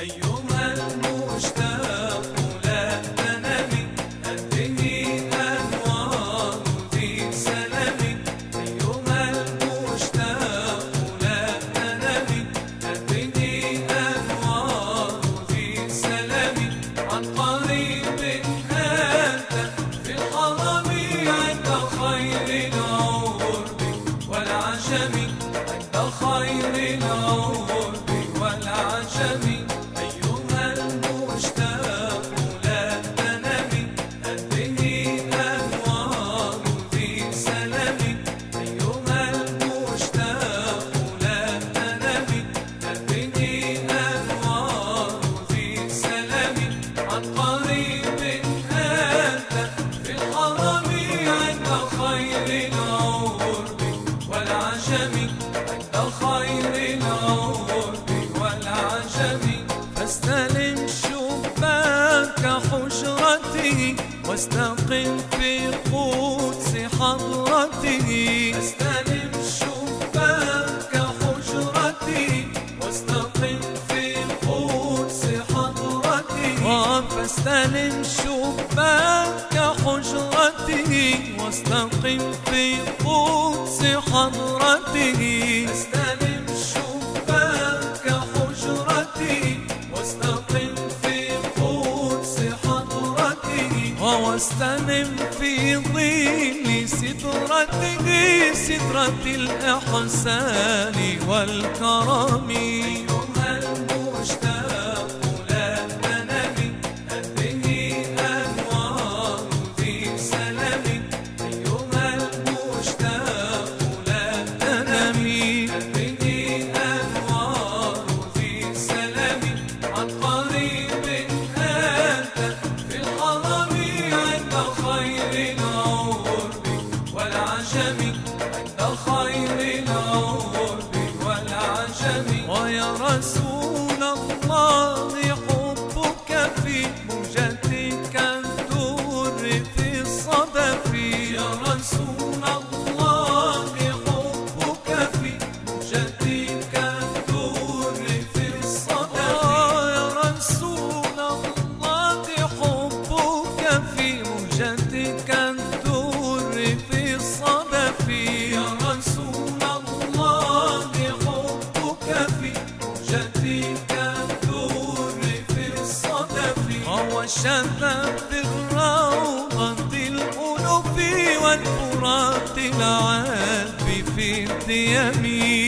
أيما المشتاق لا تنمي المشتاق لا تنمي عن قريب في الحرم عند خير العمر والعجم عند خير والعجم. على خشرتي في قدس حضرتي. أستلم شباك حجرتي واستقم في قدس حضرتي. فاستلم شباك حجرتي واستقم في قدس حضرتي. أستلم سدرة الإحسان والكرم. أيها المجتمع شذبت الروضة الأنوف والفرات العذب في الديمين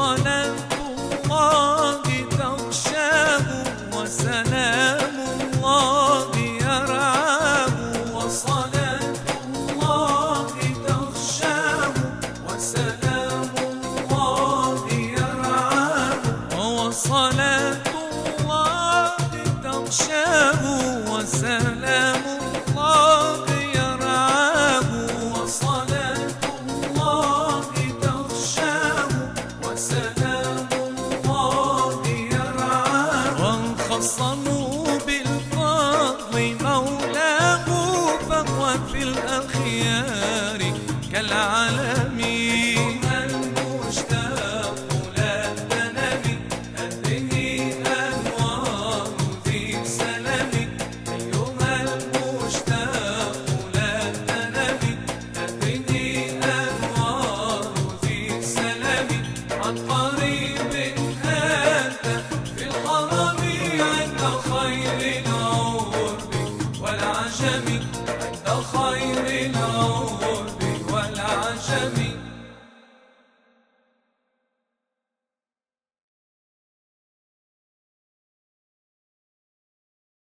صلاة الله تغشاه وسلام وصلاة الله وسلام الله يرعاه الله وسلام